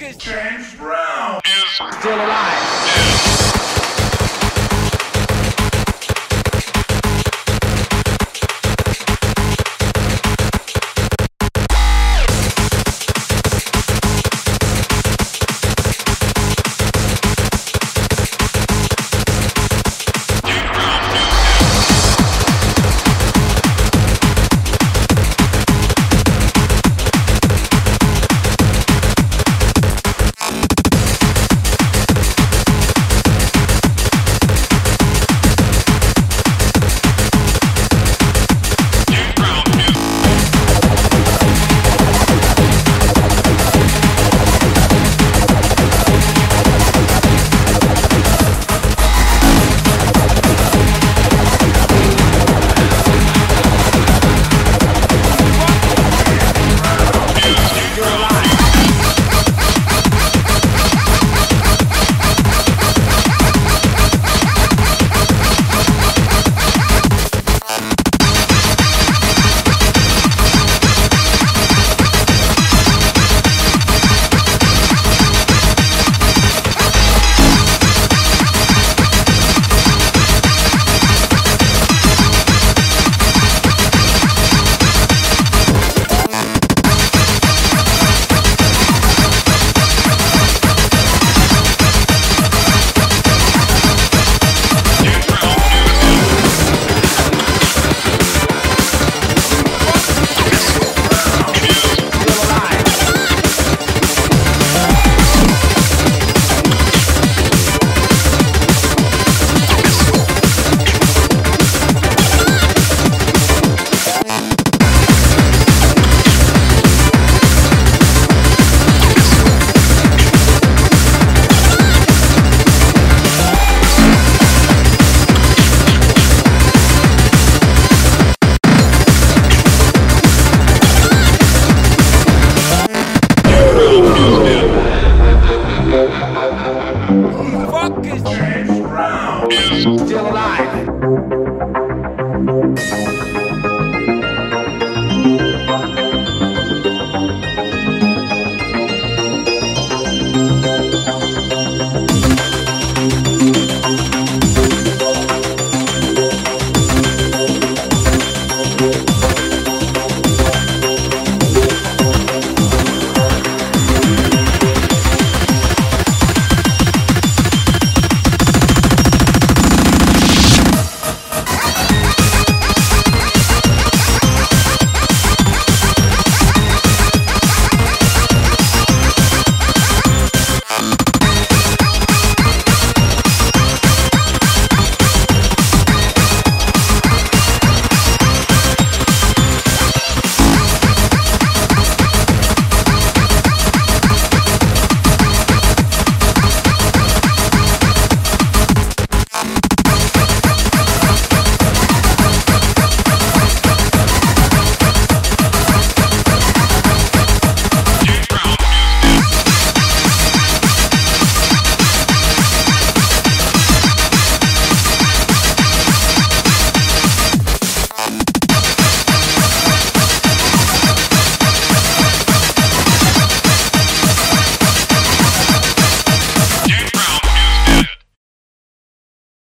is James Brown is still alive?